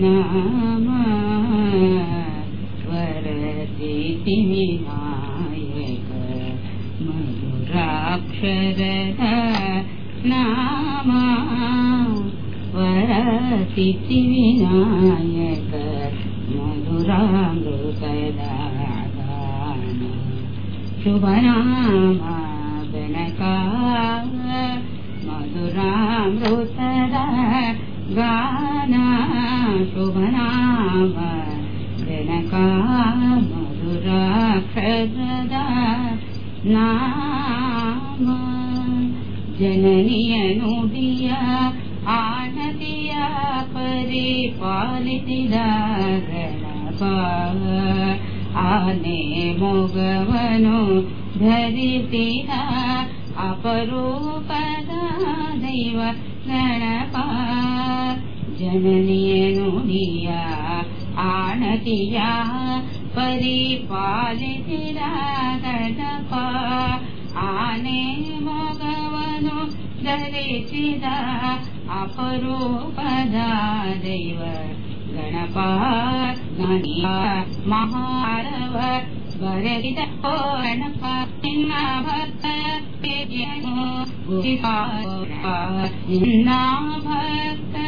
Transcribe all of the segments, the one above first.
नाम वरति विनायक मधुराक्षरद नाम वरति विनायक मधुरामृतदा शुभनामा जनका मधुरामृतदा गाना शुभनाम जनका मधुराखदा नाम जननीयनुया आनदिया परिपालिति न आने मोघवनु धरिदा अपरूपदा दैव गणपा जननीयनुनिया आणतिया परिपालिति आने भगवनो दरे अपरूपदा दैव गणपा गणि महारवत् बरविदो अनपा भक्तभक्ता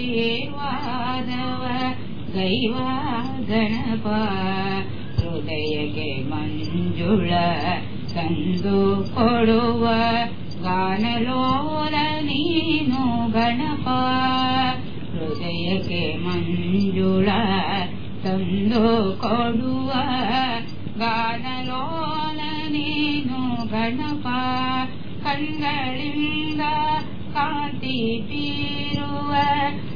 ಗಣಪ ಸುಂದರ ರೂಪಿನಿಂದ ಆಶೀರ್ವಾದವ ಗೈವ ಗಣಪ ಹೃದಯಕ್ಕೆ ಮಂಜುಳ ತಂದು ಕೊಡುವ ಗಾನಲೋಲ ನೀನು ಗಣಪ ಹೃದಯಕ್ಕೆ ಮಂಜುಳ ತಂದು ಕೊಡುವ ಗಾನಲೋಲ ನೀನು ಗಣಪ ಕಣ್ಗಳಿಂದ ಕಾಂತಿ ಬೀರುವ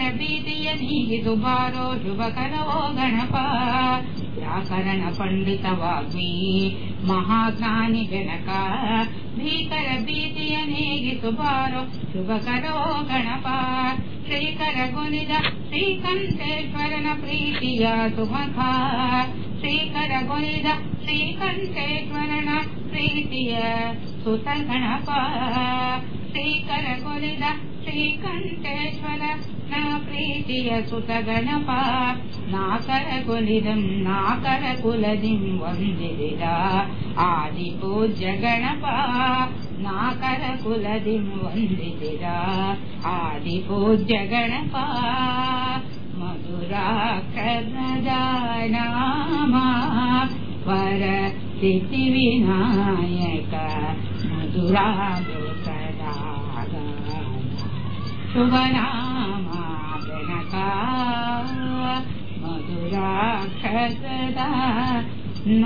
ಮಹಾಜ್ಞಾನಿ ಬೆನಕ ಭೀಕರ ಭೀತಿಯ ನೀಗಿದು ಬಾರೋ ಶುಭ ಕರವೋ ಗಣಪ ವ್ಯಾಕರಣ ಪಂಡಿತ ವಾಗ್ಮಿ ಮಹಾಜ್ಞಾನಿ ಬೆನಕ ಭೀಕರ ಭೀತಿಯ ನೀಗಿಸು ಬಾರೋ ಶುಭ ಕರವೋ ಗಣಪ ಶ್ರೀಕರ ಗುನಿದ ಶ್ರೀಕಂಠೇಶ್ವರನ ಪ್ರೀತಿಯ ಸುಮಖ ಶ್ರೀಕರ ಗುನಿದ ಶ್ರೀಕಂಠೇಶ್ವರನ ಪ್ರೀತಿಯ ಸುತ ಗಣಪ ಶ್ರೀಕರ ಗುನಿದ ಶ್ರೀಕಂಠೇಶ್ವರ प्रीति कुत गणपा नाकरकुलिदं नाकरकुलदिं वन्दिरा आदिपोज्यगणपा नाकरकुलदिं वन्दिरा आदिपो जगणपा मधुरा कदा मधुरा गोदा मकार मधुरासरा न